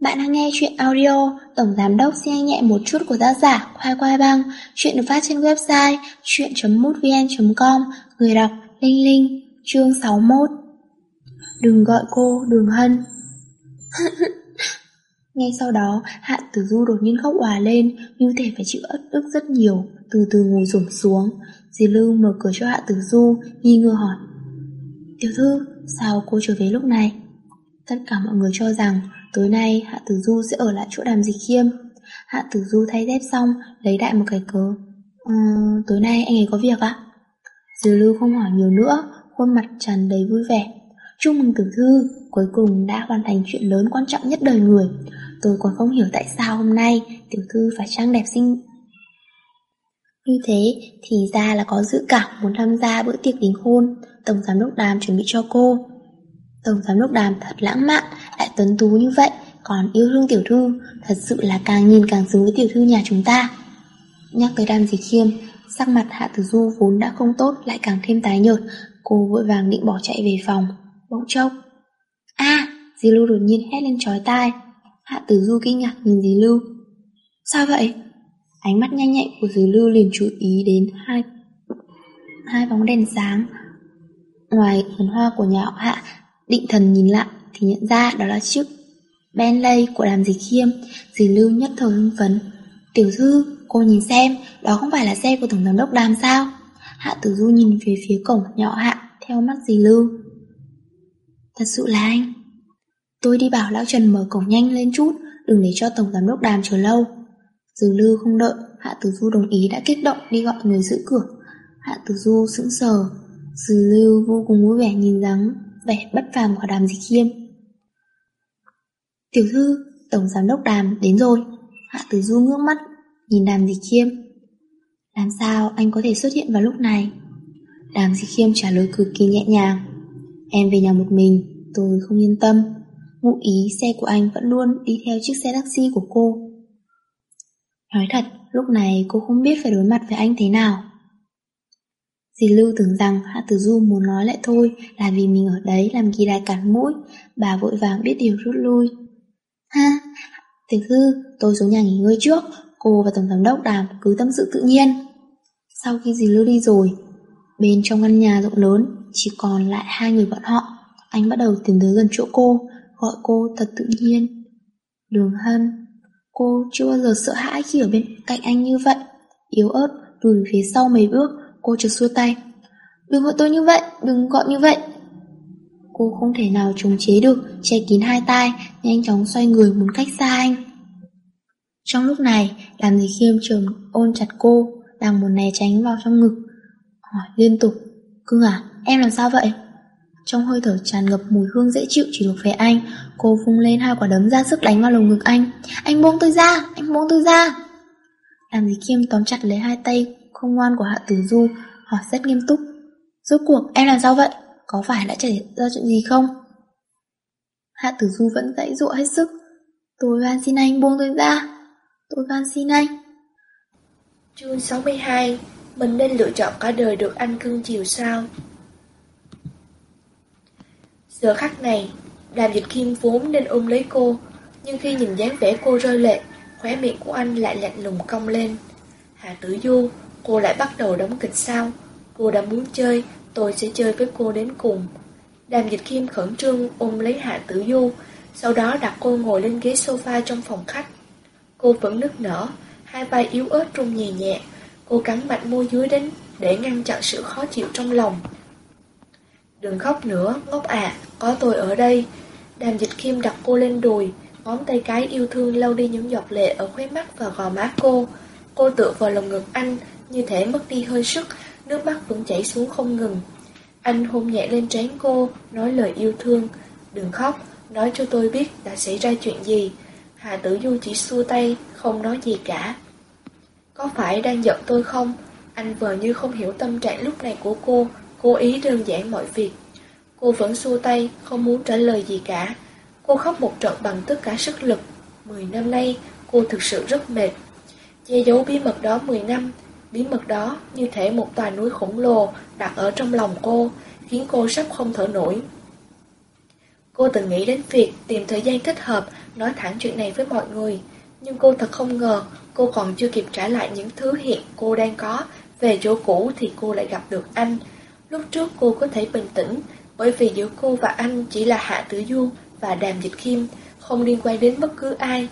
Bạn đang nghe chuyện audio, Tổng Giám Đốc xin nhẹ một chút của tác giả Khoai Khoai Băng. Chuyện được phát trên website chuyện.mútvn.com Người đọc Linh Linh, Chương 61 Đừng gọi cô Đường Hân. Ngay sau đó, Hạ Tử Du đột nhiên khóc òa lên, Như thể phải chịu ất ức rất nhiều, Từ từ ngồi rủng xuống. Dì Lưu mở cửa cho Hạ Tử Du, Nghi ngờ hỏi. Tiểu thư, sao cô trở về lúc này? Tất cả mọi người cho rằng tối nay Hạ Tử Du sẽ ở lại chỗ đàm dịch khiêm. Hạ Tử Du thay dép xong, lấy đại một cái cớ. Ừ, tối nay anh ấy có việc ạ? Dư lưu không hỏi nhiều nữa, khuôn mặt tràn đầy vui vẻ. Chúc mừng tử thư, cuối cùng đã hoàn thành chuyện lớn quan trọng nhất đời người. Tôi còn không hiểu tại sao hôm nay tiểu thư phải trang đẹp xinh như thế thì ra là có dự cảm muốn tham gia bữa tiệc đính hôn Tổng giám đốc đàm chuẩn bị cho cô Tổng giám đốc đàm thật lãng mạn, lại tuấn tú như vậy, còn yêu thương tiểu thư, thật sự là càng nhìn càng xứng với tiểu thư nhà chúng ta. Nhắc tới đam dịch khiêm, sắc mặt Hạ Tử Du vốn đã không tốt lại càng thêm tái nhợt, cô vội vàng định bỏ chạy về phòng, bỗng chốc. a Dì Lưu đột nhiên hét lên chói tai. Hạ Tử Du kinh ngạc nhìn dì Lưu. Sao vậy? Ánh mắt nhanh nhạy của dì Lưu liền chú ý đến hai hai bóng đèn sáng. Ngoài vườn hoa của nhà họ Hạ Định thần nhìn lại thì nhận ra đó là chiếc Bentley của làm dịch khiêm Dì Lưu nhất thời hưng phấn. Tiểu thư, cô nhìn xem Đó không phải là xe của Tổng giám đốc đàm sao? Hạ Tử Du nhìn về phía cổng nhỏ hạ Theo mắt dì Lưu. Thật sự là anh. Tôi đi bảo Lão Trần mở cổng nhanh lên chút Đừng để cho Tổng giám đốc đàm chờ lâu. Dì Lưu không đợi Hạ Tử Du đồng ý đã kích động đi gọi người giữ cửa. Hạ Tử Du sững sờ. Dì Lưu vô cùng vui vẻ nhìn dáng vẻ bất phàm của đàm dịch khiêm. Tiểu thư, tổng giám đốc đàm đến rồi. Hạ tử du ngước mắt, nhìn đàm dịch khiêm. Làm sao anh có thể xuất hiện vào lúc này? Đàm dịch khiêm trả lời cực kỳ nhẹ nhàng. Em về nhà một mình, tôi không yên tâm. Ngụ ý xe của anh vẫn luôn đi theo chiếc xe taxi của cô. Nói thật, lúc này cô không biết phải đối mặt với anh thế nào. Dì Lưu tưởng rằng Hạ Tử Du muốn nói lại thôi là vì mình ở đấy làm kỳ đài cản mũi, bà vội vàng biết điều rút lui. Ha, tiểu thư, tôi xuống nhà nghỉ ngơi trước, cô và tổng giám đốc đàm cứ tâm sự tự nhiên. Sau khi dì Lưu đi rồi, bên trong căn nhà rộng lớn chỉ còn lại hai người bọn họ. Anh bắt đầu tiến tới gần chỗ cô, gọi cô thật tự nhiên. Đường Hân, cô chưa bao giờ sợ hãi khi ở bên cạnh anh như vậy. Yếu ớt, lùi phía sau mấy bước, Cô chợt xua tay Đừng gọi tôi như vậy, đừng gọi như vậy Cô không thể nào chống chế được Che kín hai tai Nhanh chóng xoay người muốn cách xa anh Trong lúc này Làm gì khiêm trường ôn chặt cô Đang muốn né tránh vào trong ngực Hỏi liên tục Cưng à, em làm sao vậy? Trong hơi thở tràn ngập mùi hương dễ chịu chỉ thuộc về anh Cô vung lên hai quả đấm ra sức đánh vào lồng ngực anh Anh buông tôi ra, anh buông tôi ra Làm gì khiêm tóm chặt lấy hai tay không ngoan của Hạ Tử Du hỏi rất nghiêm túc. Rốt cuộc em làm sao vậy? Có phải đã xảy ra chuyện gì không? Hạ Tử Du vẫn dãy dụa hết sức. Tôi van xin anh buông tôi ra. Tôi van xin anh. Chương 62 Mình nên lựa chọn cả đời được anh cưng chiều sao? Giờ khắc này, Đàm Dịch Kim vốn nên ôm lấy cô, nhưng khi nhìn dáng vẻ cô rơi lệ, khóe miệng của anh lại lạnh lùng cong lên. Hạ Tử Du Cô lại bắt đầu đóng kịch sao Cô đã muốn chơi Tôi sẽ chơi với cô đến cùng. Đàm dịch kim khẩn trương ôm lấy Hạ Tử Du Sau đó đặt cô ngồi lên ghế sofa trong phòng khách. Cô vẫn nức nở Hai vai yếu ớt rung nhẹ nhẹ Cô cắn mạnh môi dưới đến Để ngăn chặn sự khó chịu trong lòng. Đừng khóc nữa Ngốc à Có tôi ở đây. Đàm dịch kim đặt cô lên đùi Ngón tay cái yêu thương lau đi những giọt lệ Ở khóe mắt và gò má cô. Cô tựa vào lồng ngực anh như thể mất đi hơi sức, nước mắt vẫn chảy xuống không ngừng. Anh hôn nhẹ lên trán cô, nói lời yêu thương. Đừng khóc, nói cho tôi biết đã xảy ra chuyện gì. Hà Tử Du chỉ xua tay, không nói gì cả. Có phải đang giận tôi không? Anh vờ như không hiểu tâm trạng lúc này của cô, cố ý đơn giản mọi việc. Cô vẫn xua tay, không muốn trả lời gì cả. Cô khóc một trận bằng tất cả sức lực. Mười năm nay, cô thực sự rất mệt. Che giấu bí mật đó mười năm, Bí mật đó như thể một tòa núi khổng lồ đặt ở trong lòng cô, khiến cô sắp không thở nổi. Cô từng nghĩ đến việc tìm thời gian thích hợp nói thẳng chuyện này với mọi người. Nhưng cô thật không ngờ, cô còn chưa kịp trả lại những thứ hiện cô đang có. Về chỗ cũ thì cô lại gặp được anh. Lúc trước cô có thể bình tĩnh, bởi vì giữa cô và anh chỉ là Hạ Tử Du và Đàm Dịch Kim, không liên quan đến bất cứ ai.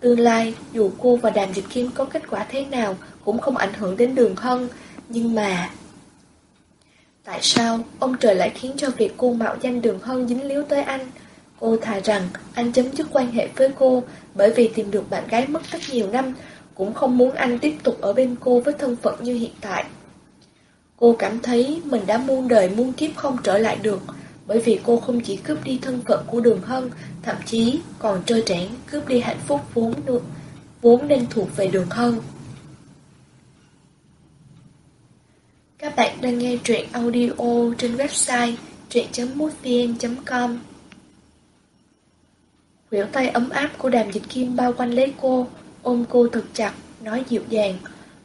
Tương lai, dù cô và Đàm Dịch Kim có kết quả thế nào, cũng không ảnh hưởng đến đường hân. Nhưng mà... Tại sao ông trời lại khiến cho việc cô mạo danh đường hân dính líu tới anh? Cô thà rằng anh chấm dứt quan hệ với cô bởi vì tìm được bạn gái mất rất nhiều năm, cũng không muốn anh tiếp tục ở bên cô với thân phận như hiện tại. Cô cảm thấy mình đã muôn đời muôn kiếp không trở lại được, bởi vì cô không chỉ cướp đi thân phận của đường hân, thậm chí còn trơ trẽn cướp đi hạnh phúc vốn được, vốn nên thuộc về đường hân. Các bạn đang nghe truyện audio trên website truyện.mútvn.com Khuỷu tay ấm áp của đàm dịch kim bao quanh lấy cô, ôm cô thật chặt, nói dịu dàng.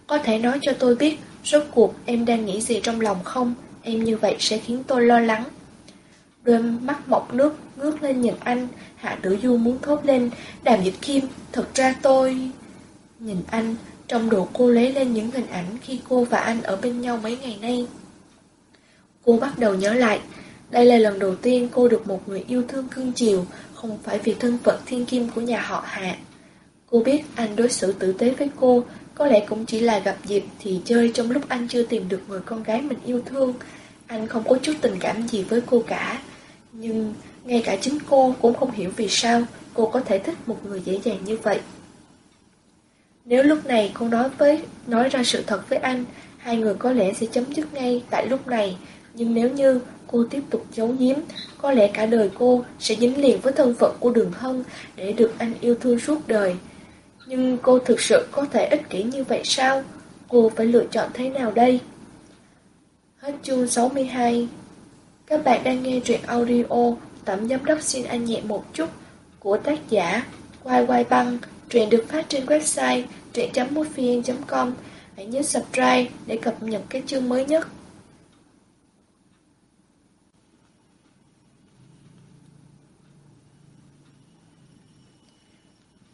Có thể nói cho tôi biết, rốt cuộc em đang nghĩ gì trong lòng không? Em như vậy sẽ khiến tôi lo lắng. Đôi mắt mọc nước, ngước lên nhìn anh, Hạ Tử Du muốn thốt lên, đàm dịch kim, thật ra tôi... Nhìn anh, trong đầu cô lấy lên những hình ảnh khi cô và anh ở bên nhau mấy ngày nay. Cô bắt đầu nhớ lại, đây là lần đầu tiên cô được một người yêu thương cưng chiều, không phải vì thân phận thiên kim của nhà họ Hạ. Cô biết anh đối xử tử tế với cô, có lẽ cũng chỉ là gặp dịp thì chơi trong lúc anh chưa tìm được người con gái mình yêu thương. Anh không có chút tình cảm gì với cô cả. Nhưng ngay cả chính cô cũng không hiểu vì sao cô có thể thích một người dễ dàng như vậy. Nếu lúc này cô nói với nói ra sự thật với anh, hai người có lẽ sẽ chấm dứt ngay tại lúc này. Nhưng nếu như cô tiếp tục giấu giếm, có lẽ cả đời cô sẽ dính liền với thân phận của Đường Hân để được anh yêu thương suốt đời. Nhưng cô thực sự có thể ích kỷ như vậy sao? Cô phải lựa chọn thế nào đây? Hết chương 62 các bạn đang nghe truyện audio Tẩm giám đốc xin anh nhẹ một chút của tác giả Quai Quai Băng Truyện được phát trên website truyện.mútvn.com Hãy nhớ subscribe để cập nhật các chương mới nhất.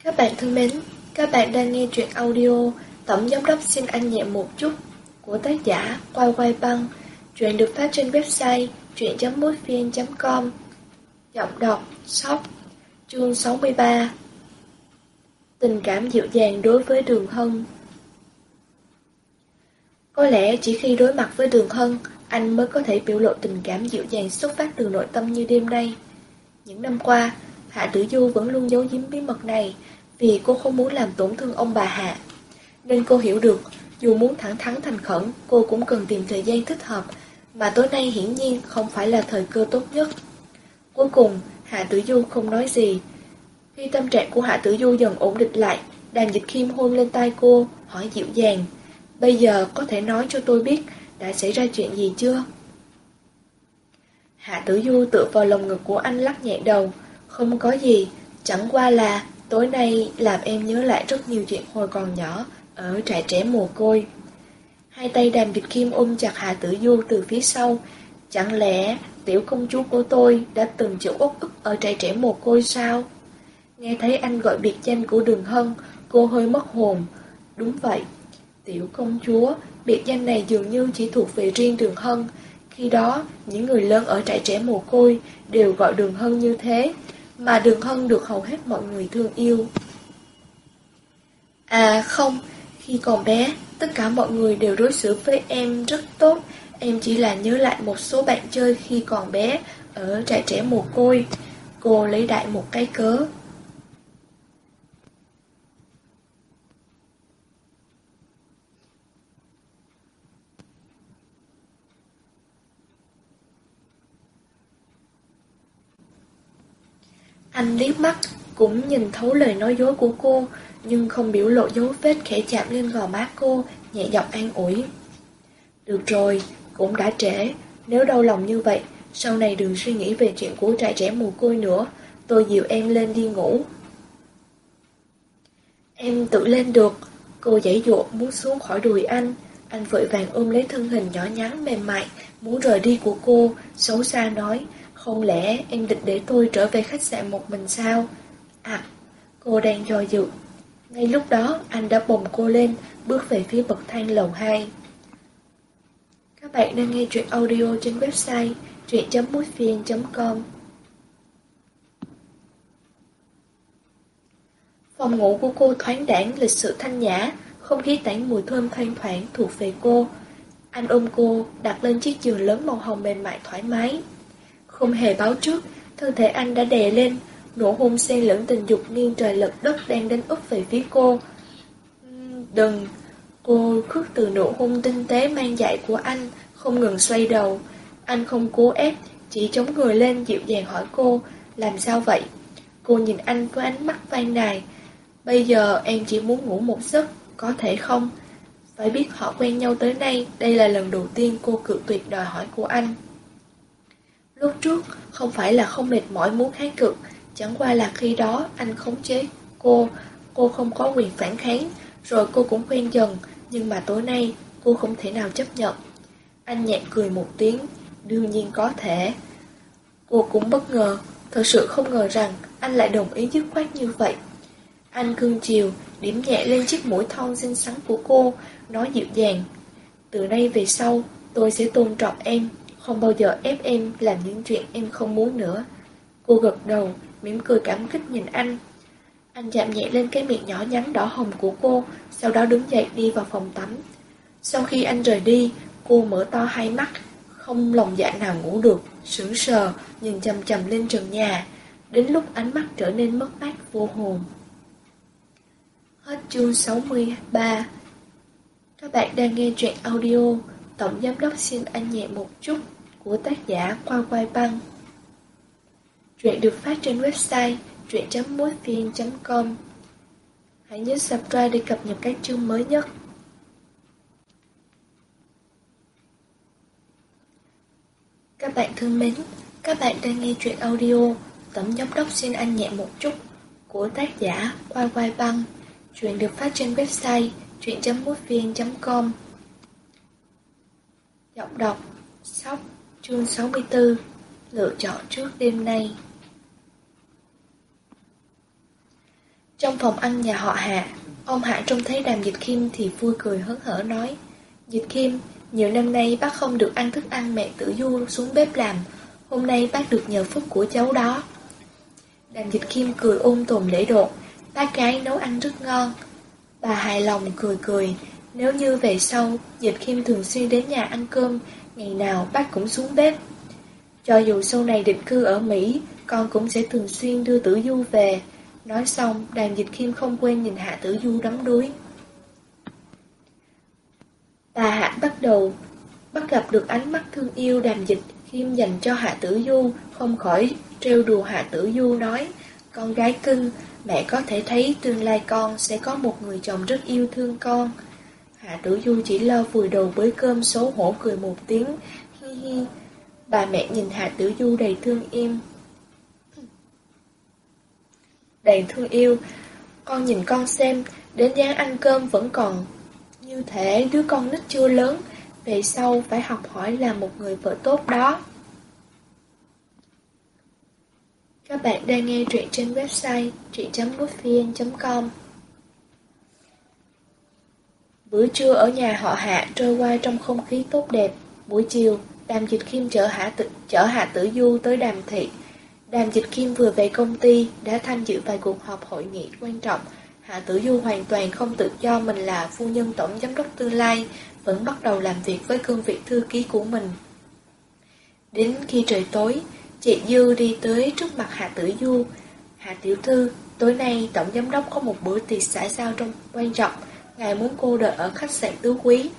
Các bạn thân mến, các bạn đang nghe truyện audio Tổng Giám đốc xin anh nhẹ một chút của tác giả Quay Quay Băng. Truyện được phát trên website truyện.mútvn.com Giọng đọc Sóc Chương 63 Tình cảm dịu dàng đối với Đường Hân Có lẽ chỉ khi đối mặt với Đường Hân, anh mới có thể biểu lộ tình cảm dịu dàng xuất phát từ nội tâm như đêm nay. Những năm qua, Hạ Tử Du vẫn luôn giấu giếm bí mật này, vì cô không muốn làm tổn thương ông bà Hạ. Nên cô hiểu được, dù muốn thẳng thắn thành khẩn, cô cũng cần tìm thời gian thích hợp, mà tối nay hiển nhiên không phải là thời cơ tốt nhất. Cuối cùng, Hạ Tử Du không nói gì, khi tâm trạng của Hạ Tử Du dần ổn định lại, đàm dịch khiêm hôn lên tay cô, hỏi dịu dàng. Bây giờ có thể nói cho tôi biết đã xảy ra chuyện gì chưa? Hạ Tử Du tựa vào lồng ngực của anh lắc nhẹ đầu. Không có gì, chẳng qua là tối nay làm em nhớ lại rất nhiều chuyện hồi còn nhỏ ở trại trẻ mồ côi. Hai tay đàm dịch kim ôm chặt Hạ Tử Du từ phía sau. Chẳng lẽ tiểu công chúa của tôi đã từng chịu uất ức ở trại trẻ mồ côi sao? Nghe thấy anh gọi biệt danh của Đường Hân, cô hơi mất hồn. Đúng vậy, tiểu công chúa, biệt danh này dường như chỉ thuộc về riêng Đường Hân. Khi đó, những người lớn ở trại trẻ mồ côi đều gọi Đường Hân như thế, mà Đường Hân được hầu hết mọi người thương yêu. À không, khi còn bé, tất cả mọi người đều đối xử với em rất tốt. Em chỉ là nhớ lại một số bạn chơi khi còn bé ở trại trẻ mồ côi. Cô lấy đại một cái cớ. Anh liếc mắt, cũng nhìn thấu lời nói dối của cô, nhưng không biểu lộ dấu vết khẽ chạm lên gò má cô, nhẹ giọng an ủi. Được rồi, cũng đã trễ, nếu đau lòng như vậy, sau này đừng suy nghĩ về chuyện của trại trẻ mồ côi nữa, tôi dìu em lên đi ngủ. Em tự lên được, cô giãy dụa muốn xuống khỏi đùi anh, anh vội vàng ôm lấy thân hình nhỏ nhắn mềm mại, muốn rời đi của cô, xấu xa nói, không lẽ em định để tôi trở về khách sạn một mình sao? À, Cô đang do dự. Ngay lúc đó, anh đã bồng cô lên, bước về phía bậc thang lầu 2. Các bạn đang nghe truyện audio trên website truyện.mútvn.com Phòng ngủ của cô thoáng đãng lịch sự thanh nhã, không khí tản mùi thơm thoang thoảng thuộc về cô. Anh ôm cô, đặt lên chiếc giường lớn màu hồng mềm mại thoải mái. Không hề báo trước, thân thể anh đã đè lên, nụ hôn xen lẫn tình dục nghiêng trời lật đất đang đánh úp về phía cô. Đừng! Cô khước từ nụ hôn tinh tế mang dạy của anh, không ngừng xoay đầu. Anh không cố ép, chỉ chống người lên dịu dàng hỏi cô, làm sao vậy? Cô nhìn anh với ánh mắt van nài. Bây giờ em chỉ muốn ngủ một giấc, có thể không? Phải biết họ quen nhau tới nay, đây là lần đầu tiên cô cự tuyệt đòi hỏi của anh. Lúc trước, không phải là không mệt mỏi muốn kháng cự, chẳng qua là khi đó anh khống chế cô, cô không có quyền phản kháng, rồi cô cũng quen dần, nhưng mà tối nay cô không thể nào chấp nhận. Anh nhẹ cười một tiếng, đương nhiên có thể. Cô cũng bất ngờ, thật sự không ngờ rằng anh lại đồng ý dứt khoát như vậy. Anh cương chiều, điểm nhẹ lên chiếc mũi thon xinh xắn của cô, nói dịu dàng. Từ nay về sau, tôi sẽ tôn trọng em, không bao giờ ép em làm những chuyện em không muốn nữa. Cô gật đầu, mỉm cười cảm kích nhìn anh. Anh chạm nhẹ lên cái miệng nhỏ nhắn đỏ hồng của cô, sau đó đứng dậy đi vào phòng tắm. Sau khi anh rời đi, cô mở to hai mắt, không lòng dạ nào ngủ được, sững sờ, nhìn chầm chầm lên trần nhà, đến lúc ánh mắt trở nên mất mát vô hồn. Hết chương 63 Các bạn đang nghe truyện audio Tổng Giám đốc xin anh nhẹ một chút của tác giả Qua Quai Băng Truyện được phát trên website truyện.mútvn.com Hãy nhớ subscribe để cập nhật các chương mới nhất. Các bạn thân mến, các bạn đang nghe truyện audio tấm Giám đốc xin anh nhẹ một chút của tác giả quai Quai Băng. Truyện được phát trên website truyện.mútvn.com Giọng đọc Sóc Chương 64 Lựa chọn trước đêm nay. Trong phòng ăn nhà họ Hạ Ông Hạ trông thấy đàm Dịch Kim thì vui cười hớn hở nói Dịch Kim, nhiều năm nay bác không được ăn thức ăn mẹ tử du xuống bếp làm. Hôm nay bác được nhờ phúc của cháu đó. Đàm Dịch Kim cười ôm tồn lễ độ Bác gái nấu ăn rất ngon. Bà hài lòng cười cười Nếu như về sau Dịch Kim thường xuyên đến nhà ăn cơm Ngày nào bác cũng xuống bếp. Cho dù sau này định cư ở Mỹ Con cũng sẽ thường xuyên đưa tử du về. Nói xong Đàm Dịch Kim không quên nhìn Hạ Tử Du đắm đuối Bà Hạ bắt đầu Bắt gặp được ánh mắt thương yêu Đàm Dịch Kim dành cho Hạ Tử Du, Không khỏi trêu đùa Hạ Tử Du nói, Con gái cưng, Mẹ có thể thấy tương lai con sẽ có một người chồng rất yêu thương con. Hạ Tử Du chỉ lo vùi đầu với cơm xấu hổ cười một tiếng. Hi hi. Bà mẹ nhìn Hạ Tử Du đầy thương im. Đầy thương yêu. Con nhìn con xem, đến dáng ăn cơm vẫn còn như thể đứa con nít chưa lớn. Về sau phải học hỏi là một người vợ tốt đó. Các bạn đang nghe truyện trên website truyện.mútvn.com Bữa trưa ở nhà họ Hạ trôi qua trong không khí tốt đẹp. Buổi chiều, Đàm Dịch Kim chở Hạ Tử, chở Hạ Tử Du tới Đàm Thị. Đàm Dịch Kim vừa về công ty, đã tham dự vài cuộc họp hội nghị quan trọng. Hạ Tử Du hoàn toàn không tự cho mình là phu nhân tổng giám đốc tương lai, vẫn bắt đầu làm việc với cương vị thư ký của mình. Đến khi trời tối, Chị Dư đi tới trước mặt Hạ Tử Du. Hạ Tiểu Thư, tối nay Tổng Giám đốc có một bữa tiệc xã giao trong quan trọng. Ngài muốn cô đợi ở khách sạn Tứ Quý.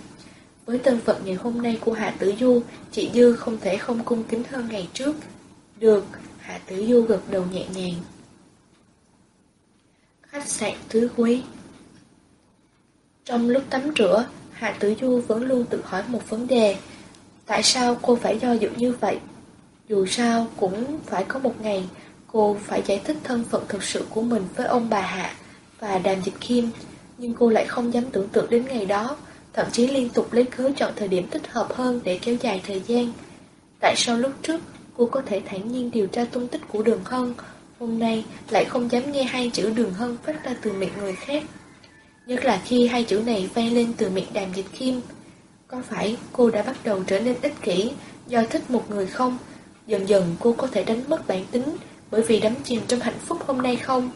Với tân phận ngày hôm nay của Hạ Tử Du, chị Dư không thể không cung kính hơn ngày trước. Được, Hạ Tử Du gật đầu nhẹ nhàng. Khách sạn Tứ Quý Trong lúc tắm rửa, Hạ Tử Du vẫn luôn tự hỏi một vấn đề. Tại sao cô phải do dự như vậy? Dù sao cũng phải có một ngày cô phải giải thích thân phận thực sự của mình với ông bà Hạ và Đàm Dịch Kim, nhưng cô lại không dám tưởng tượng đến ngày đó, thậm chí liên tục lấy cớ chọn thời điểm thích hợp hơn để kéo dài thời gian. Tại sao lúc trước cô có thể thản nhiên điều tra tung tích của đường hân, Hôm nay lại không dám nghe hai chữ đường hân phát ra từ miệng người khác. Nhất là khi hai chữ này vang lên từ miệng đàm dịch kim. Có phải cô đã bắt đầu trở nên ích kỷ do thích một người không? Dần dần cô có thể đánh mất bản tính bởi vì đắm chìm trong hạnh phúc hôm nay không?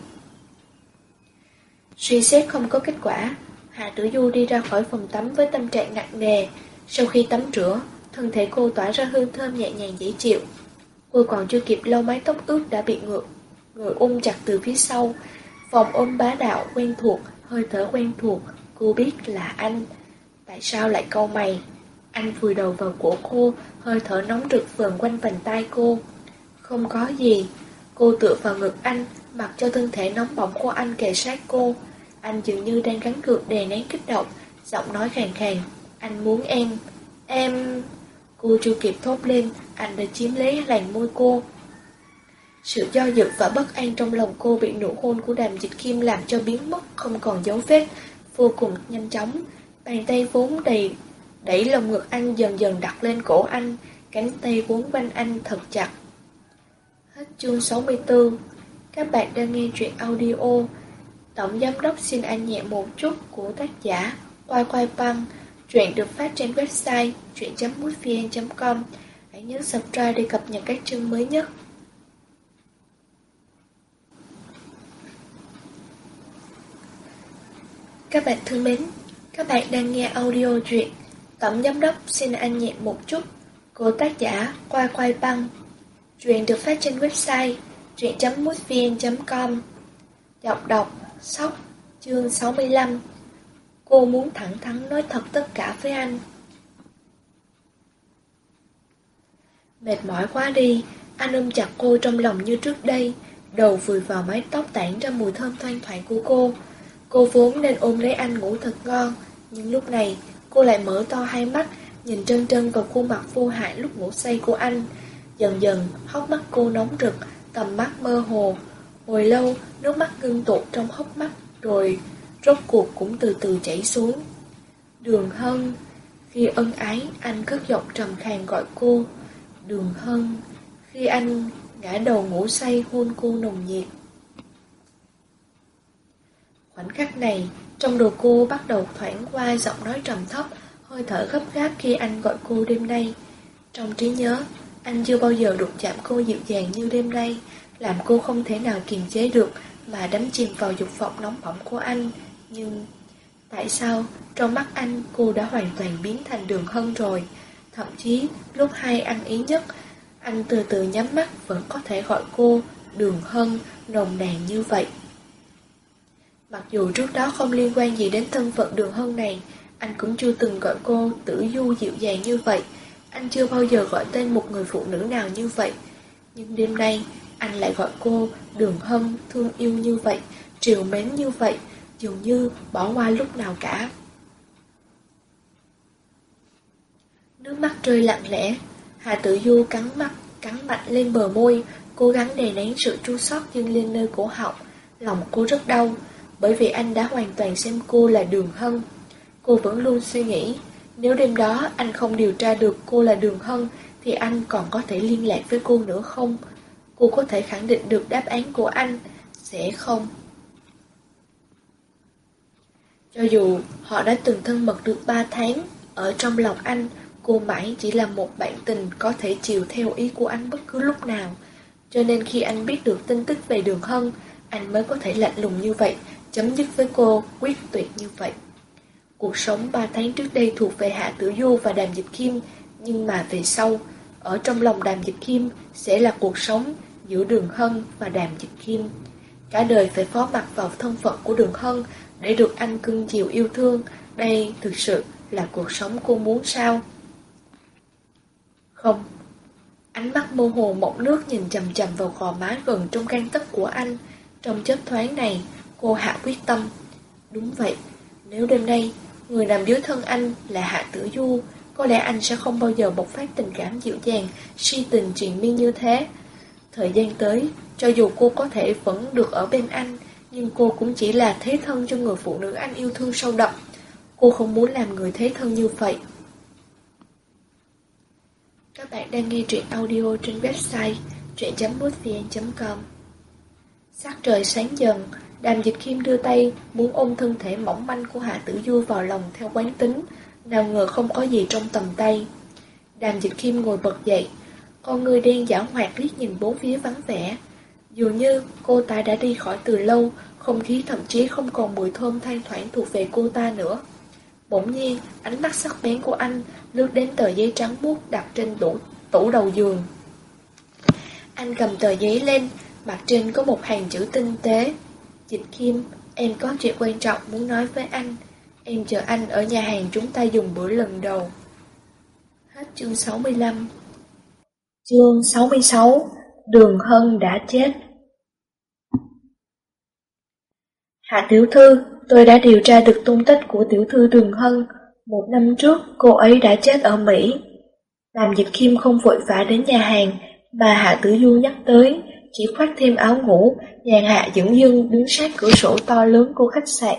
Suy xét không có kết quả, Hạ Tử Du đi ra khỏi phòng tắm với tâm trạng nặng nề. Sau khi tắm rửa, thân thể cô tỏa ra hương thơm nhẹ nhàng dễ chịu. Cô còn chưa kịp lau mái tóc ướt đã bị ngược, người ôm chặt từ phía sau. Phòng ôm bá đạo quen thuộc, hơi thở quen thuộc, cô biết là anh. Tại sao lại câu mày? Anh vùi đầu vào cổ cô, hơi thở nóng rực vờn quanh vành tay cô. Không có gì. Cô tựa vào ngực anh, mặc cho thân thể nóng bỏng của anh kề sát cô. Anh dường như đang gắn cược đè nén kích động, giọng nói khàn khàn. Anh muốn em. Em... Cô chưa kịp thốt lên, anh đã chiếm lấy làn môi cô. Sự do dự và bất an trong lòng cô bị nụ hôn của đàm dịch kim làm cho biến mất, không còn dấu vết, vô cùng nhanh chóng. Bàn tay vốn đầy đẩy lồng ngực anh dần dần đặt lên cổ anh, cánh tay vốn quanh anh thật chặt. Hết chương 64 Các bạn đang nghe truyện audio Tổng giám đốc xin anh nhẹ một chút của tác giả Quay Quay Băng Truyện được phát trên website truyện.mútvn.com Hãy nhớ subscribe để cập nhật các chương mới nhất. Các bạn thân mến, các bạn đang nghe audio truyện Tổng giám đốc xin anh nhẹ một chút của tác giả Quay Quay Băng Truyện được phát trên website truyện.mútvn.com Đọc đọc, sóc, chương 65 Cô muốn thẳng thắn nói thật tất cả với anh. Mệt mỏi quá đi, anh ôm chặt cô trong lòng như trước đây, đầu vùi vào mái tóc tản ra mùi thơm thoang thoảng của cô. Cô vốn nên ôm lấy anh ngủ thật ngon, nhưng lúc này cô lại mở to hai mắt, nhìn trân trân vào khuôn mặt vô hại lúc ngủ say của anh. Dần dần, hốc mắt cô nóng rực, tầm mắt mơ hồ. Hồi lâu, nước mắt ngưng tụ trong hốc mắt, rồi rốt cuộc cũng từ từ chảy xuống. Đường Hân, khi ân ái anh cất giọng trầm khàn gọi cô. Đường Hân, khi anh ngã đầu ngủ say hôn cô nồng nhiệt. Khoảnh khắc này, trong đầu cô bắt đầu thoảng qua giọng nói trầm thấp, hơi thở gấp gáp khi anh gọi cô đêm nay. Trong trí nhớ, anh chưa bao giờ đụng chạm cô dịu dàng như đêm nay, làm cô không thể nào kiềm chế được mà đắm chìm vào dục vọng nóng bỏng của anh, nhưng tại sao trong mắt anh cô đã hoàn toàn biến thành đường hân rồi? Thậm chí lúc hai ăn ý nhất, anh từ từ nhắm mắt vẫn có thể gọi cô đường hân nồng nàn như vậy. Mặc dù trước đó không liên quan gì đến thân phận đường hân này, anh cũng chưa từng gọi cô tử du dịu dàng như vậy. Anh chưa bao giờ gọi tên một người phụ nữ nào như vậy. Nhưng đêm nay, anh lại gọi cô đường hân thương yêu như vậy, triều mến như vậy, dường như bỏ qua lúc nào cả. Nước mắt rơi lặng lẽ, Hà Tử Du cắn mắt, cắn mạnh lên bờ môi, cố gắng đè nén sự chua xót dâng lên nơi cổ họng. Lòng cô rất đau, bởi vì anh đã hoàn toàn xem cô là đường hân. Cô vẫn luôn suy nghĩ, nếu đêm đó anh không điều tra được cô là đường hân, thì anh còn có thể liên lạc với cô nữa không? Cô có thể khẳng định được đáp án của anh, sẽ không. Cho dù họ đã từng thân mật được 3 tháng, ở trong lòng anh, cô mãi chỉ là một bạn tình có thể chiều theo ý của anh bất cứ lúc nào. Cho nên khi anh biết được tin tức về đường hân, anh mới có thể lạnh lùng như vậy, chấm dứt với cô, quyết tuyệt như vậy. Cuộc sống 3 tháng trước đây thuộc về Hạ Tử Du và Đàm Dịch Kim, nhưng mà về sau, ở trong lòng Đàm Dịch Kim sẽ là cuộc sống giữa Đường Hân và Đàm Dịch Kim. Cả đời phải phó mặc vào thân phận của Đường Hân để được anh cưng chiều yêu thương, đây thực sự là cuộc sống cô muốn sao? Không. Ánh mắt mơ hồ mộng nước nhìn chầm chầm vào gò má gần trong gan tấc của anh. Trong chớp thoáng này, cô hạ quyết tâm. Đúng vậy, nếu đêm nay người nằm dưới thân anh là Hạ Tử Du, có lẽ anh sẽ không bao giờ bộc phát tình cảm dịu dàng, si tình triền miên như thế. Thời gian tới, cho dù cô có thể vẫn được ở bên anh, nhưng cô cũng chỉ là thế thân cho người phụ nữ anh yêu thương sâu đậm. Cô không muốn làm người thế thân như vậy. Các bạn đang nghe truyện audio trên website truyện.mútvn.com Sắc trời sáng dần, đàm dịch kim đưa tay muốn ôm thân thể mỏng manh của Hạ Tử Du vào lòng theo quán tính, nào ngờ không có gì trong tầm tay. Đàm dịch kim ngồi bật dậy, con người đen giả hoạt liếc nhìn bốn phía vắng vẻ. Dường như cô ta đã đi khỏi từ lâu, không khí thậm chí không còn mùi thơm thanh thoảng thuộc về cô ta nữa. Bỗng nhiên, ánh mắt sắc bén của anh lướt đến tờ giấy trắng buốt đặt trên tủ, tủ đầu giường. Anh cầm tờ giấy lên, mặt trên có một hàng chữ tinh tế. Dịch Kim, em có chuyện quan trọng muốn nói với anh. Em chờ anh ở nhà hàng chúng ta dùng bữa lần đầu. Hết chương 65 Chương 66 Đường Hân đã chết Hạ tiểu thư, tôi đã điều tra được tung tích của tiểu thư Đường Hân. Một năm trước, cô ấy đã chết ở Mỹ. Làm dịch kim không vội vã đến nhà hàng, mà Hạ Tử Du nhắc tới, chỉ khoác thêm áo ngủ, nhàn hạ dưỡng dưng đứng sát cửa sổ to lớn của khách sạn.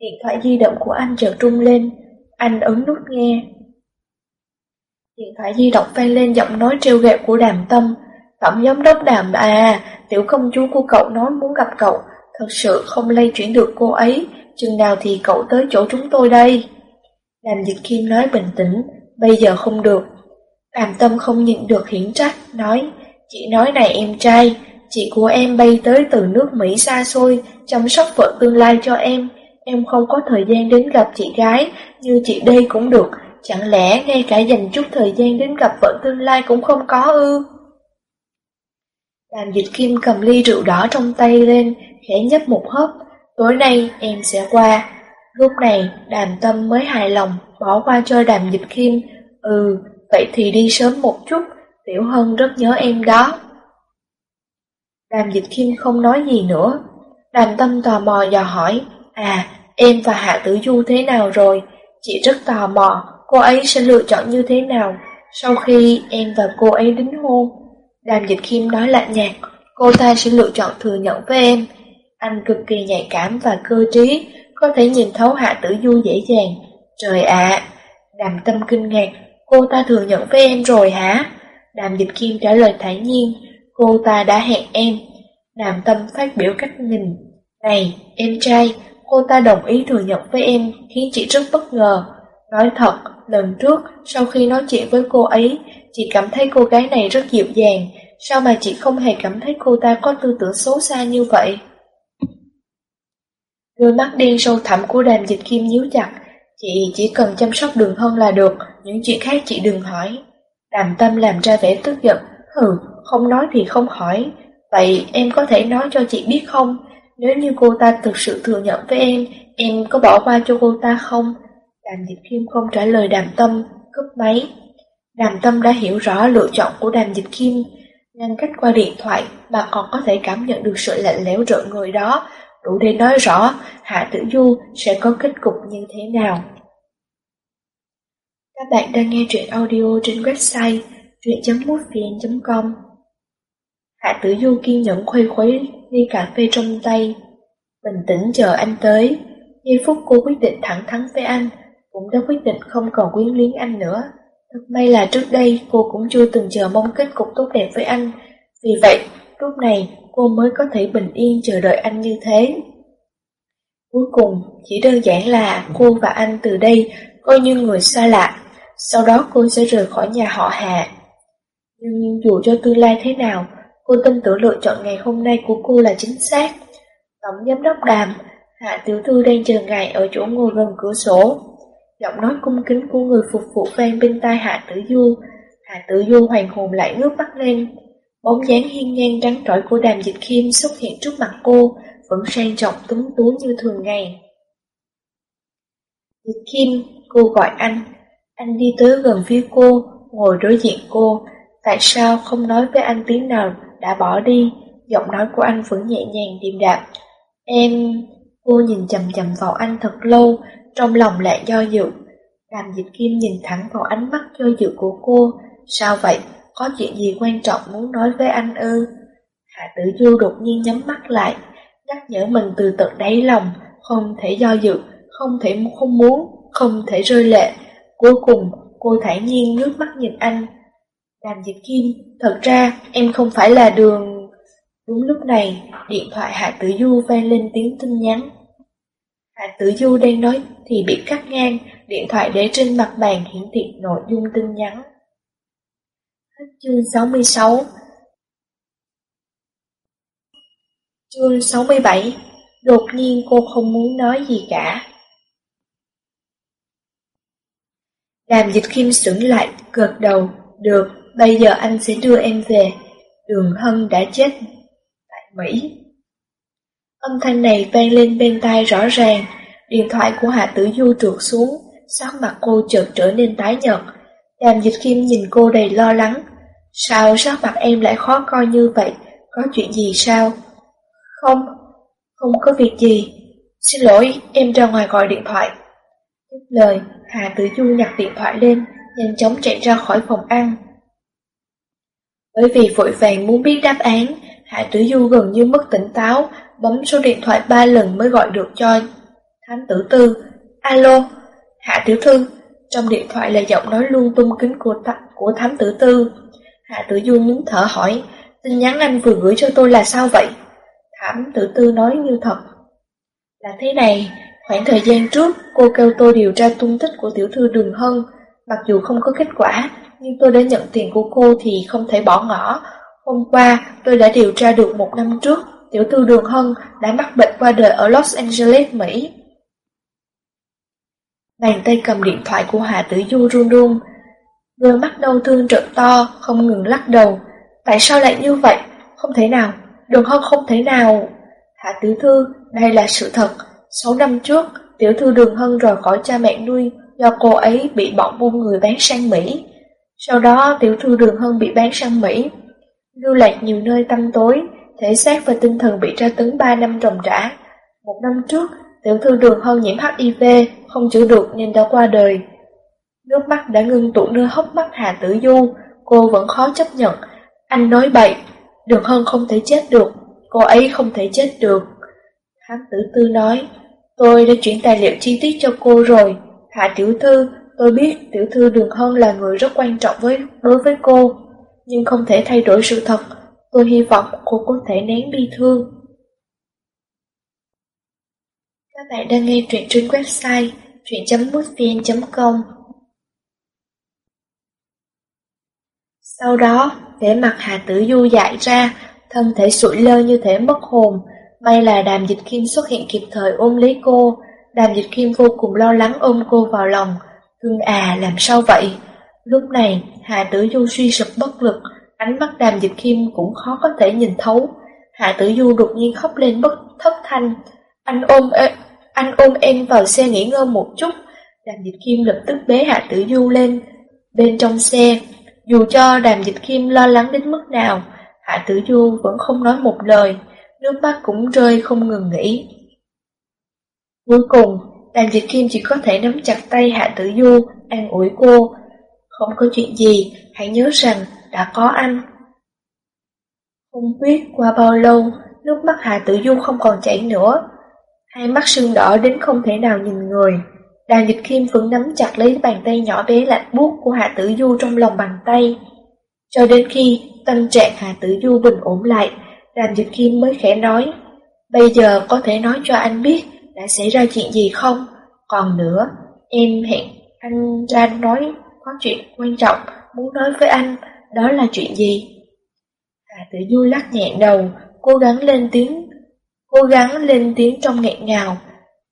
Điện thoại di động của anh chợt rung lên, anh ấn nút nghe. Điện thoại di động vang lên giọng nói trêu ghẹo của đàm tâm. Tổng giám đốc đàm à, tiểu công chúa của cậu nói muốn gặp cậu, thật sự không lay chuyển được cô ấy, chừng nào thì cậu tới chỗ chúng tôi đây. Đàm dịch kim nói bình tĩnh, bây giờ không được. Đàm tâm không nhịn được hiển trách, nói, chị nói này em trai, chị của em bay tới từ nước Mỹ xa xôi, chăm sóc vợ tương lai cho em, em không có thời gian đến gặp chị gái, như chị đây cũng được, chẳng lẽ ngay cả dành chút thời gian đến gặp vợ tương lai cũng không có ư? Đàm dịch kim cầm ly rượu đỏ trong tay lên, khẽ nhấp một hớp, tối nay em sẽ qua. Lúc này, đàm tâm mới hài lòng, bỏ qua cho đàm dịch kim, ừ, vậy thì đi sớm một chút, Tiểu Hân rất nhớ em đó. Đàm dịch kim không nói gì nữa, đàm tâm tò mò dò hỏi, à, em và Hạ Tử Du thế nào rồi? Chị rất tò mò, cô ấy sẽ lựa chọn như thế nào sau khi em và cô ấy đính hôn? Đàm dịch kim nói lạnh nhạt, cô ta sẽ lựa chọn thừa nhận với em. Anh cực kỳ nhạy cảm và cơ trí, có thể nhìn thấu Hạ Tử Du dễ dàng. Trời ạ! đàm tâm kinh ngạc, cô ta thừa nhận với em rồi hả? Đàm dịch kim trả lời thản nhiên, cô ta đã hẹn em. Đàm tâm phát biểu cách nhìn, này, em trai, cô ta đồng ý thừa nhận với em, khiến chị rất bất ngờ. Nói thật, lần trước, sau khi nói chuyện với cô ấy, chị cảm thấy cô gái này rất dịu dàng, sao mà chị không hề cảm thấy cô ta có tư tưởng xấu xa như vậy? Đôi mắt đen sâu thẳm của đàm dịch kim nhíu chặt, chị chỉ cần chăm sóc đường hơn là được, những chuyện khác chị đừng hỏi. Đàm tâm làm ra vẻ tức giận, hừ, không nói thì không hỏi, vậy em có thể nói cho chị biết không? Nếu như cô ta thực sự thừa nhận với em, em có bỏ qua cho cô ta không? Đàm Dịch Kim không trả lời đàm tâm, cúp máy. Đàm tâm đã hiểu rõ lựa chọn của đàm Dịch Kim, ngăn cách qua điện thoại mà còn có thể cảm nhận được sự lạnh lẽo rợn người đó, đủ để nói rõ Hạ Tử Du sẽ có kết cục như thế nào. Các bạn đang nghe truyện audio trên website truyện.mútvn.com Hạ Tử Du kiên nhẫn khuây khuấy ly cà phê trong tay, bình tĩnh chờ anh tới. Giây phút cô quyết định thẳng thắn với anh, cũng đã quyết định không còn quyến luyến anh nữa. Thật may là trước đây cô cũng chưa từng chờ mong kết cục tốt đẹp với anh, vì vậy lúc này cô mới có thể bình yên chờ đợi anh như thế. Cuối cùng, chỉ đơn giản là cô và anh từ đây coi như người xa lạ, sau đó cô sẽ rời khỏi nhà họ Hạ. Nhưng dù cho tương lai thế nào, cô tin tưởng lựa chọn ngày hôm nay của cô là chính xác. Tổng giám đốc đàm, Hạ tiểu thư đang chờ ngài ở chỗ ngồi gần cửa sổ. Giọng nói cung kính của người phục vụ vang bên tai Hạ Tử Du. Hạ Tử Du hoàng hồn lại ngước mắt lên. Bóng dáng hiên ngang trắng trỏi của đàm dịch khiêm xuất hiện trước mặt cô, vẫn sang trọng túng tú như thường ngày. Dịch khiêm, cô gọi anh. Anh đi tới gần phía cô, ngồi đối diện cô. Tại sao không nói với anh tiếng nào đã bỏ đi? Giọng nói của anh vẫn nhẹ nhàng điềm đạm. Em... Cô nhìn chầm chầm vào anh thật lâu, trong lòng lại do dự. Đàm dịch kim nhìn thẳng vào ánh mắt do dự của cô. Sao vậy? Có chuyện gì quan trọng muốn nói với anh ư? Hạ tử du đột nhiên nhắm mắt lại, nhắc nhở mình từ tận đáy lòng, không thể do dự, không thể không muốn, không thể rơi lệ. Cuối cùng, cô thản nhiên nước mắt nhìn anh. Đàm dịch kim, thật ra em không phải là đường... Đúng lúc này, điện thoại Hạ Tử Du vang lên tiếng tin nhắn. Hạ Tử Du đang nói thì bị cắt ngang, điện thoại để trên mặt bàn hiển thị nội dung tin nhắn. Chương 66 Chương 67 Đột nhiên cô không muốn nói gì cả. Đàm dịch kim sững lại, gật đầu. Được, bây giờ anh sẽ đưa em về. Đường Hân đã chết tại Mỹ. Âm thanh này vang lên bên tai rõ ràng. Điện thoại của Hạ Tử Du trượt xuống, sắc mặt cô chợt trở nên tái nhợt. Đàm dịch kim nhìn cô đầy lo lắng. Sao sắc mặt em lại khó coi như vậy? Có chuyện gì sao? Không, không có việc gì. Xin lỗi, em ra ngoài gọi điện thoại. Tiếp lời, Hà Tử Du nhặt điện thoại lên, nhanh chóng chạy ra khỏi phòng ăn. Bởi vì vội vàng muốn biết đáp án, Hạ Tử Du gần như mất tỉnh táo, bấm số điện thoại ba lần mới gọi được cho Thám Tử Tư. Alo, Hạ Tiểu Thư, trong điện thoại là giọng nói luôn tung kính của, của Thám Tử Tư. Hạ Tử Du nhúng thở hỏi, tin nhắn anh vừa gửi cho tôi là sao vậy? Thám Tử Tư nói như thật. Là thế này, khoảng thời gian trước cô kêu tôi điều tra tung tích của tiểu thư Đường Hân, mặc dù không có kết quả, nhưng tôi đã nhận tiền của cô thì không thể bỏ ngỏ. Hôm qua, tôi đã điều tra được một năm trước, tiểu thư Đường Hân đã mắc bệnh qua đời ở Los Angeles, Mỹ. Bàn tay cầm điện thoại của Hạ Tử Du run run, đôi mắt đau thương trợn to, không ngừng lắc đầu. Tại sao lại như vậy? Không thể nào, Đường Hân không thể nào. Hạ Tử Thư, đây là sự thật. Sáu năm trước, tiểu thư Đường Hân rời khỏi cha mẹ nuôi do cô ấy bị bọn buôn người bán sang Mỹ. Sau đó tiểu thư Đường Hân bị bán sang Mỹ, lưu lạc nhiều nơi tăm tối, thể xác và tinh thần bị tra tấn 3 năm ròng rã. Một năm trước, tiểu thư Đường hơn nhiễm HIV, không chữa được nên đã qua đời. Nước mắt đã ngưng tụ nơi hốc mắt Hà Tử Du, cô vẫn khó chấp nhận. Anh nói bậy, Đường hơn không thể chết được, cô ấy không thể chết được. Thám tử tư nói, tôi đã chuyển tài liệu chi tiết cho cô rồi. Hạ tiểu thư, tôi biết tiểu thư Đường hơn là người rất quan trọng với đối với cô, nhưng không thể thay đổi sự thật. Tôi hy vọng cô có thể nén bi thương. Các bạn đang nghe truyện trên website truyện.mútvn.com Sau đó, vẻ mặt Hà Tử Du dại ra, thân thể sụi lơ như thể mất hồn. May là đàm dịch kim xuất hiện kịp thời ôm lấy cô. Đàm dịch kim vô cùng lo lắng ôm cô vào lòng. Thương à, làm sao vậy? Lúc này, Hà Tử Du suy sụp bất lực, ánh mắt đàm dịch kim cũng khó có thể nhìn thấu. Hạ Tử Du đột nhiên khóc lên bất thất thanh. Anh ôm ê, anh ôm em vào xe nghỉ ngơi một chút. Đàm dịch kim lập tức bế Hạ Tử Du lên. Bên trong xe, dù cho đàm dịch kim lo lắng đến mức nào, Hạ Tử Du vẫn không nói một lời, nước mắt cũng rơi không ngừng nghỉ. Cuối cùng, đàm dịch kim chỉ có thể nắm chặt tay Hạ Tử Du, an ủi cô. Không có chuyện gì, hãy nhớ rằng đã có anh. Không biết qua bao lâu, nước mắt Hạ Tử Du không còn chảy nữa. Hai mắt sưng đỏ đến không thể nào nhìn người. Đàn dịch kim vẫn nắm chặt lấy bàn tay nhỏ bé lạnh buốt của Hạ Tử Du trong lòng bàn tay. Cho đến khi tâm trạng Hạ Tử Du bình ổn lại, đàn dịch kim mới khẽ nói, bây giờ có thể nói cho anh biết đã xảy ra chuyện gì không? Còn nữa, em hẹn anh ra nói có chuyện quan trọng muốn nói với anh, đó là chuyện gì? Hạ Tử Du lắc nhẹ đầu, cố gắng lên tiếng, cố gắng lên tiếng trong nghẹn ngào.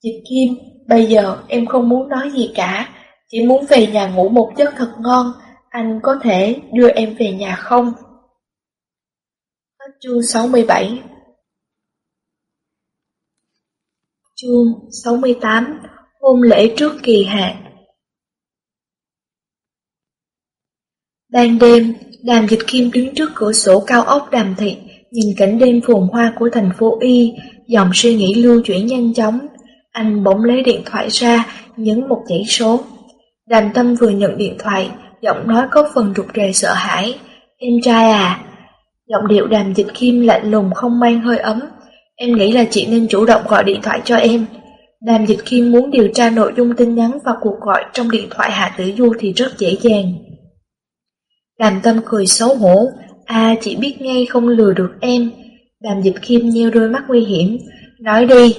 Dịch kim, Bây giờ em không muốn nói gì cả, chỉ muốn về nhà ngủ một giấc thật ngon, anh có thể đưa em về nhà không? Hết chương 67 Chương 68 Hôn lễ trước kỳ hạn. Ban đêm, đàm dịch kim đứng trước cửa sổ cao ốc đàm thị, nhìn cảnh đêm phồn hoa của thành phố Y, dòng suy nghĩ lưu chuyển nhanh chóng, anh bỗng lấy điện thoại ra, nhấn một dãy số. Đàm tâm vừa nhận điện thoại, giọng nói có phần rụt rè sợ hãi. Em trai à? Giọng điệu đàm dịch kim lạnh lùng không mang hơi ấm. Em nghĩ là chị nên chủ động gọi điện thoại cho em. Đàm dịch kim muốn điều tra nội dung tin nhắn và cuộc gọi trong điện thoại Hạ Tử Du thì rất dễ dàng. Đàm tâm cười xấu hổ. À chỉ biết ngay không lừa được em. Đàm dịch kim nheo đôi mắt nguy hiểm, nói đi.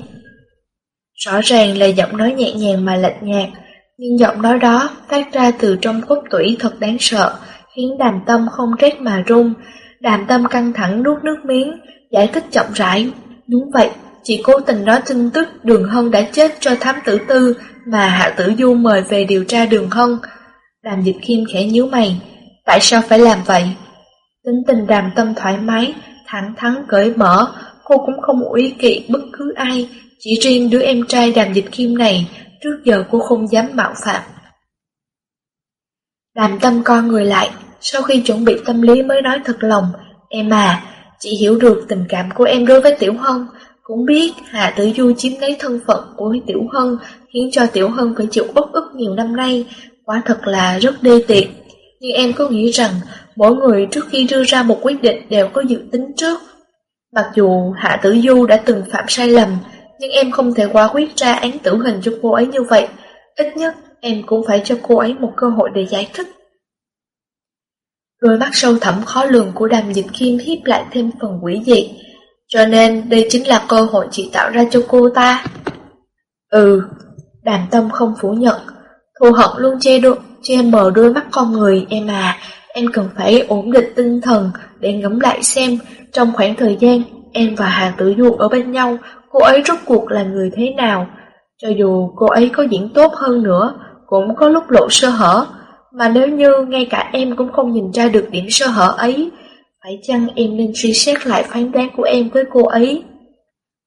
Rõ ràng là giọng nói nhẹ nhàng mà lạnh nhạt, nhưng giọng nói đó phát ra từ trong cốt tủy thật đáng sợ, khiến đàm tâm không rét mà run. Đàm tâm căng thẳng nuốt nước miếng, giải thích chậm rãi. Đúng vậy, chỉ cố tình nói tin tức Đường Hân đã chết cho thám tử tư mà Hạ Tử Du mời về điều tra Đường Hân. Đàm dịch khiêm khẽ nhíu mày, tại sao phải làm vậy? Tính tình đàm tâm thoải mái, thẳng thắn cởi mở, cô cũng không ủy kỵ bất cứ ai, chỉ riêng đứa em trai đàm dịch kim này, trước giờ cô không dám mạo phạm. Đàm tâm con người lại, sau khi chuẩn bị tâm lý mới nói thật lòng, em à, chị hiểu được tình cảm của em đối với Tiểu Hân, cũng biết Hạ Tử Du chiếm lấy thân phận của Tiểu Hân, khiến cho Tiểu Hân phải chịu bất ức nhiều năm nay, quả thật là rất đê tiện. Nhưng em có nghĩ rằng mỗi người trước khi đưa ra một quyết định đều có dự tính trước. Mặc dù Hạ Tử Du đã từng phạm sai lầm, nhưng em không thể quá quyết ra án tử hình cho cô ấy như vậy. Ít nhất em cũng phải cho cô ấy một cơ hội để giải thích. Đôi mắt sâu thẳm khó lường của đàm dịch khiêm hiếp lại thêm phần quỷ dị. Cho nên đây chính là cơ hội chị tạo ra cho cô ta. Ừ, đàm tâm không phủ nhận. Thù hận luôn che, đôi, trên bờ đôi mắt con người em à. Em cần phải ổn định tinh thần để ngẫm lại xem trong khoảng thời gian em và hà Tử Du ở bên nhau, cô ấy rốt cuộc là người thế nào. Cho dù cô ấy có diễn tốt hơn nữa, cũng có lúc lộ sơ hở. Mà nếu như ngay cả em cũng không nhìn ra được điểm sơ hở ấy, phải chăng em nên suy xét lại phán đoán của em với cô ấy?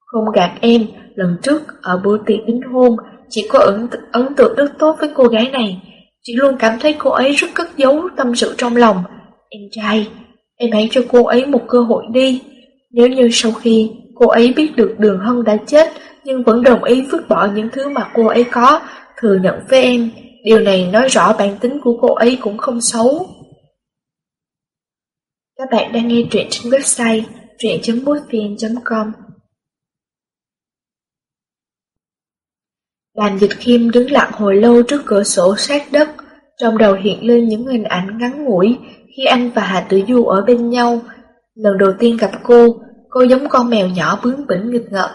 Không gạt em, lần trước ở bữa tiệc đính hôn, chỉ có ấn, ấn tượng rất tốt với cô gái này. Chị luôn cảm thấy cô ấy rất cất giấu tâm sự trong lòng. Em trai, em hãy cho cô ấy một cơ hội đi. Nếu như sau khi cô ấy biết được đường hân đã chết, nhưng vẫn đồng ý vứt bỏ những thứ mà cô ấy có, thừa nhận với em, điều này nói rõ bản tính của cô ấy cũng không xấu. Các bạn đang nghe truyện trên website truyện.mútvn.com Đàn dịch khiêm đứng lặng hồi lâu trước cửa sổ sát đất, trong đầu hiện lên những hình ảnh ngắn ngủi khi anh và Hà Tử Du ở bên nhau. Lần đầu tiên gặp cô, cô giống con mèo nhỏ bướng bỉnh nghịch ngợm.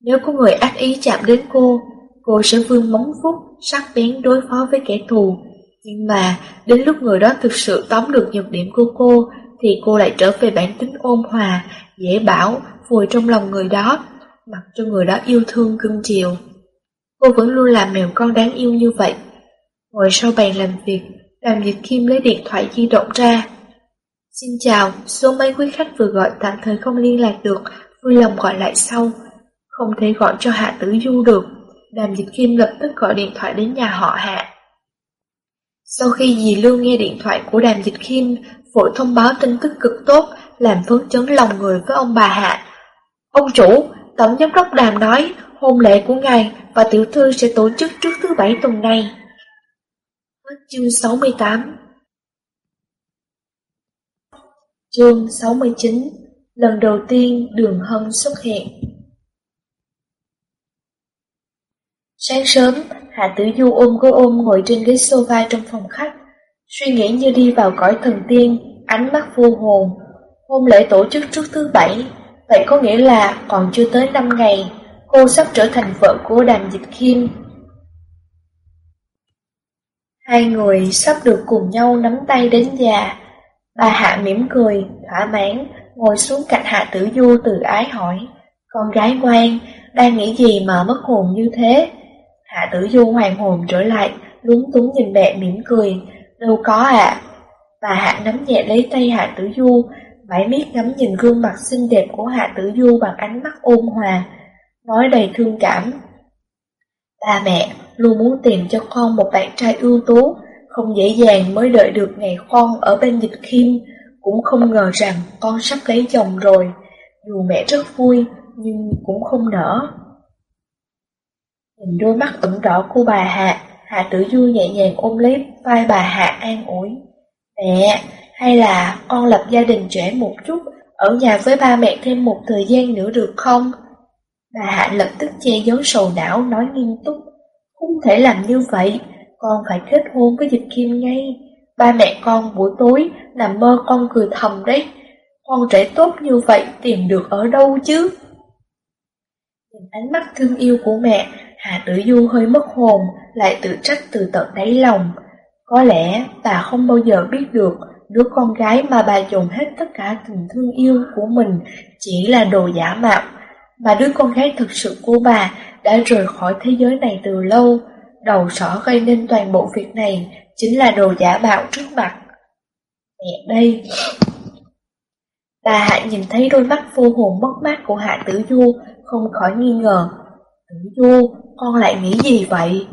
Nếu có người ác ý chạm đến cô, cô sẽ vươn móng vuốt sắc bén đối phó với kẻ thù. Nhưng mà, đến lúc người đó thực sự tóm được nhược điểm của cô, thì cô lại trở về bản tính ôn hòa, dễ bảo, vùi trong lòng người đó, mặc cho người đó yêu thương cưng chiều. Cô vẫn luôn làm mèo con đáng yêu như vậy. Ngồi sau bàn làm việc, Đàm Dịch Kim lấy điện thoại di động ra. Xin chào, số mấy quý khách vừa gọi tạm thời không liên lạc được, vui lòng gọi lại sau. Không thể gọi cho Hạ Tử Du được, Đàm Dịch Kim lập tức gọi điện thoại đến nhà họ Hạ. Sau khi dì Lưu nghe điện thoại của Đàm Dịch Kim, vội thông báo tin tức cực tốt, làm phấn chấn lòng người với ông bà Hạ. Ông chủ, Tổng Giám đốc Đàm nói, hôn lễ của ngài và tiểu thư sẽ tổ chức trước thứ bảy tuần này. Hết chương 68 Chương 69 Lần đầu tiên đường hân xuất hiện Sáng sớm, Hạ Tử Du ôm gối ôm ngồi trên ghế sofa trong phòng khách Suy nghĩ như đi vào cõi thần tiên, ánh mắt vô hồn. Hôn lễ tổ chức trước thứ bảy, vậy có nghĩa là còn chưa tới 5 ngày, cô sắp trở thành vợ của đàm dịch khiêm. Hai người sắp được cùng nhau nắm tay đến già. Bà Hạ mỉm cười, thỏa mãn, ngồi xuống cạnh Hạ Tử Du từ ái hỏi, con gái ngoan, đang nghĩ gì mà mất hồn như thế? Hạ Tử Du hoàng hồn trở lại, lúng túng nhìn mẹ mỉm cười, Đâu có ạ. À. Bà Hạ nắm nhẹ lấy tay Hạ Tử Du, mãi miết ngắm nhìn gương mặt xinh đẹp của Hạ Tử Du bằng ánh mắt ôn hòa, nói đầy thương cảm. Ba mẹ luôn muốn tìm cho con một bạn trai ưu tú, không dễ dàng mới đợi được ngày con ở bên dịch khiêm, cũng không ngờ rằng con sắp lấy chồng rồi. Dù mẹ rất vui, nhưng cũng không nở. Nhìn đôi mắt ửng đỏ của bà Hạ, Hạ Tử Du nhẹ nhàng ôm lấy vai bà Hạ an ủi. Mẹ, hay là con lập gia đình trẻ một chút, ở nhà với ba mẹ thêm một thời gian nữa được không? Bà Hạ lập tức che giấu sầu não nói nghiêm túc. Không thể làm như vậy, con phải kết hôn với dịch kim ngay. Ba mẹ con buổi tối nằm mơ con cười thầm đấy. con trẻ tốt như vậy tìm được ở đâu chứ? Nhìn ánh mắt thương yêu của mẹ, Hà Tử Du hơi mất hồn, lại tự trách từ tận đáy lòng. Có lẽ bà không bao giờ biết được đứa con gái mà bà dùng hết tất cả tình thương yêu của mình chỉ là đồ giả mạo, mà đứa con gái thực sự của bà đã rời khỏi thế giới này từ lâu. Đầu sỏ gây nên toàn bộ việc này chính là đồ giả mạo trước mặt. Mẹ đây! Bà Hạ nhìn thấy đôi mắt vô hồn mất mát của Hạ Tử Du, không khỏi nghi ngờ. Tử Du, con lại nghĩ gì vậy?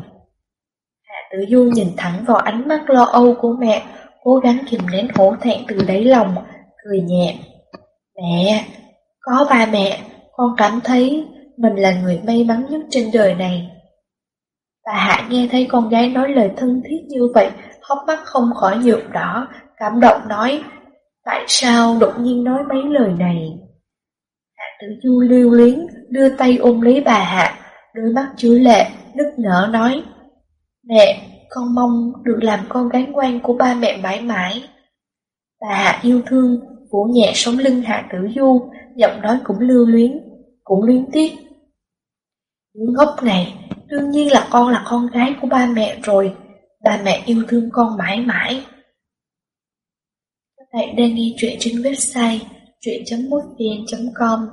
Hạ Tử Du nhìn thẳng vào ánh mắt lo âu của mẹ, cố gắng kìm nén hổ thẹn từ đáy lòng, cười nhẹ. Mẹ, có ba mẹ, con cảm thấy mình là người may mắn nhất trên đời này. Bà Hạ nghe thấy con gái nói lời thân thiết như vậy, hốc mắt không khỏi nhuộm đỏ, cảm động nói, tại sao đột nhiên nói mấy lời này? Hạ tử du lưu luyến, đưa tay ôm lấy bà Hạ, đôi mắt chứa lệ, nức nở nói, Mẹ, con mong được làm con gái ngoan của ba mẹ mãi mãi. Bà Hạ yêu thương, vỗ nhẹ sống lưng Hạ Tử Du, giọng nói cũng lưu luyến, cũng luyến tiếc. Những gốc này, đương nhiên là con là con gái của ba mẹ rồi, ba mẹ yêu thương con mãi mãi. Các bạn đang nghe chuyện trên website chuyện.mútvn.com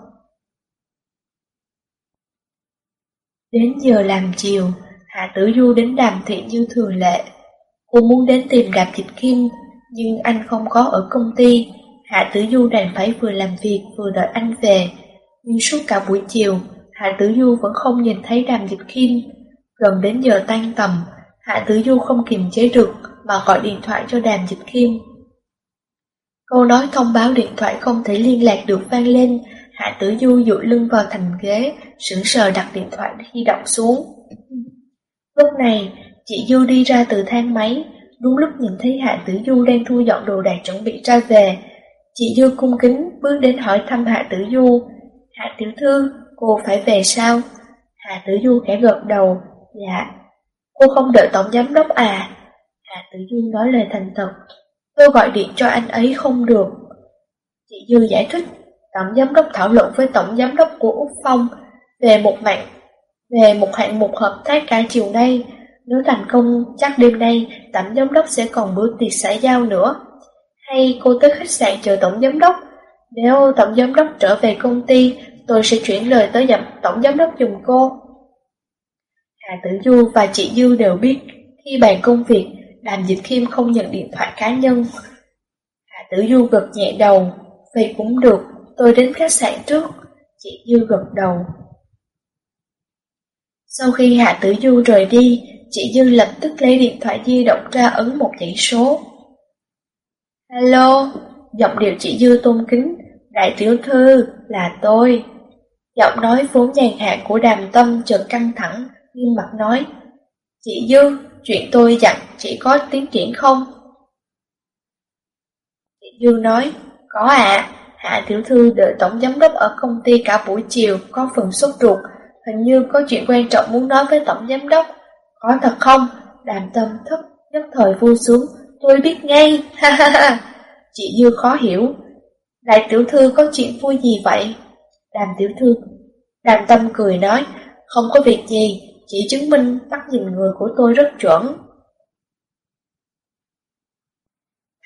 Đến giờ làm chiều, Hạ Tử Du đến đàm thị như thường lệ. Cô muốn đến tìm Đàm Dịch Kim, nhưng anh không có ở công ty. Hạ Tử Du đành phải vừa làm việc vừa đợi anh về. Nhưng suốt cả buổi chiều, Hạ Tử Du vẫn không nhìn thấy Đàm Dịch Kim. Gần đến giờ tan tầm, Hạ Tử Du không kiềm chế được mà gọi điện thoại cho Đàm Dịch Kim. Câu nói thông báo điện thoại không thể liên lạc được vang lên, Hạ Tử Du dụi lưng vào thành ghế, sững sờ đặt điện thoại di động xuống. Lúc này, chị Du đi ra từ thang máy, đúng lúc nhìn thấy Hạ Tử Du đang thu dọn đồ đạc chuẩn bị ra về. Chị Du cung kính bước đến hỏi thăm Hạ Tử Du. Hạ Tiểu Thư, cô phải về sao? Hạ Tử Du khẽ gật đầu, dạ. Cô không đợi tổng giám đốc à? Hạ Tử Du nói lời thành thật. Tôi gọi điện cho anh ấy không được. Chị Du giải thích, tổng giám đốc thảo luận với tổng giám đốc của Úc Phong về một mạng về một hạng mục hợp tác cả chiều nay, nếu thành công chắc đêm nay tổng giám đốc sẽ còn bữa tiệc xã giao nữa. Hay cô tới khách sạn chờ tổng giám đốc? Nếu tổng giám đốc trở về công ty, tôi sẽ chuyển lời tới dặm tổng giám đốc dùng cô. Hà Tử Du và chị Dư đều biết khi bàn công việc, Đàm Dịch Khiêm không nhận điện thoại cá nhân. Hà Tử Du gật nhẹ đầu, vậy cũng được, tôi đến khách sạn trước. Chị Dư gật đầu, sau khi Hạ Tử Du rời đi, chị Dư lập tức lấy điện thoại di động ra ấn một dãy số. Alo, giọng điệu chị Dư tôn kính, đại tiểu thư, là tôi. Giọng nói vốn nhàn hạ của đàm tâm chợt căng thẳng, nghiêm mặt nói. Chị Dư, chuyện tôi dặn chỉ có tiến triển không? Chị Dư nói, có ạ, Hạ tiểu thư đợi tổng giám đốc ở công ty cả buổi chiều, có phần sốt ruột, Hình như có chuyện quan trọng muốn nói với tổng giám đốc. Có thật không? Đàm tâm thức nhất thời vui xuống Tôi biết ngay. Ha ha ha. Chị Dư khó hiểu. Đại tiểu thư có chuyện vui gì vậy? Đàm tiểu thư. Đàm tâm cười nói. Không có việc gì. Chỉ chứng minh mắt nhìn người của tôi rất chuẩn.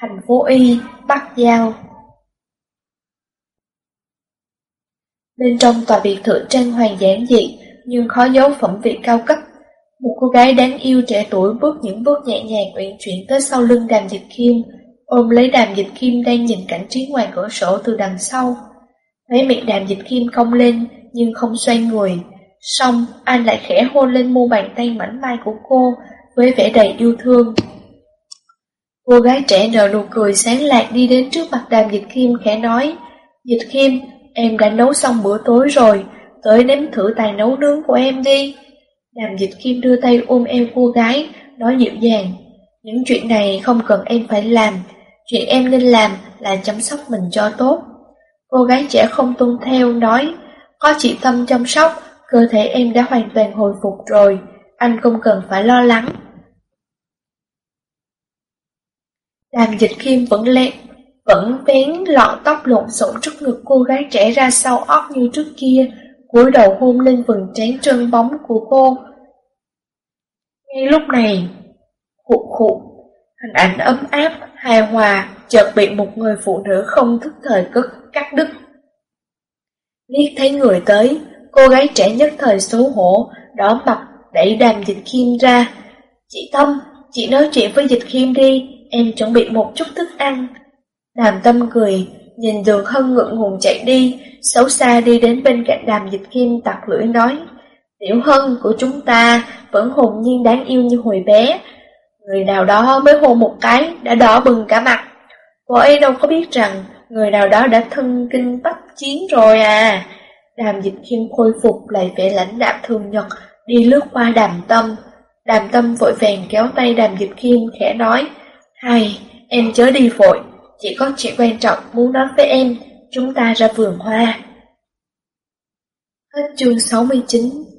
Thành phố Y, Bắc Giao Bên trong tòa biệt thự trang hoàng giản dị, nhưng khó giấu phẩm vị cao cấp. Một cô gái đáng yêu trẻ tuổi bước những bước nhẹ nhàng uyển chuyển tới sau lưng đàm dịch kim, ôm lấy đàm dịch kim đang nhìn cảnh trí ngoài cửa sổ từ đằng sau. Mấy miệng đàm dịch kim cong lên, nhưng không xoay người. Xong, anh lại khẽ hôn lên mu bàn tay mảnh mai của cô, với vẻ đầy yêu thương. Cô gái trẻ nở nụ cười sáng lạc đi đến trước mặt đàm dịch kim khẽ nói, Dịch kim, Em đã nấu xong bữa tối rồi, tới nếm thử tài nấu nướng của em đi. Đàm dịch kim đưa tay ôm eo cô gái, nói dịu dàng. Những chuyện này không cần em phải làm, chuyện em nên làm là chăm sóc mình cho tốt. Cô gái trẻ không tuân theo, nói, có chị Tâm chăm sóc, cơ thể em đã hoàn toàn hồi phục rồi, anh không cần phải lo lắng. Đàm dịch kim vẫn lẹ, vẫn vén lọn tóc lộn xộn trước ngực cô gái trẻ ra sau óc như trước kia, cúi đầu hôn lên vầng trán trơn bóng của cô. Ngay lúc này, khụ khụ, hình ảnh ấm áp, hài hòa, chợt bị một người phụ nữ không thức thời cất cắt đứt. Liếc thấy người tới, cô gái trẻ nhất thời xấu hổ, đỏ mặt đẩy đàm dịch khiêm ra. Chị Tâm, chị nói chuyện với dịch khiêm đi, em chuẩn bị một chút thức ăn. Đàm tâm cười, nhìn dường hân ngượng ngùng chạy đi, xấu xa đi đến bên cạnh đàm dịch kim tặc lưỡi nói, tiểu hân của chúng ta vẫn hồn nhiên đáng yêu như hồi bé. Người nào đó mới hôn một cái đã đỏ bừng cả mặt. Cô ấy đâu có biết rằng người nào đó đã thân kinh bách chiến rồi à. Đàm dịch kim khôi phục lại vẻ lãnh đạm thường nhật, đi lướt qua đàm tâm. Đàm tâm vội vàng kéo tay đàm dịch kim khẽ nói, Hay, em chớ đi vội, chỉ có chuyện quan trọng muốn nói với em, chúng ta ra vườn hoa. Hết chương 69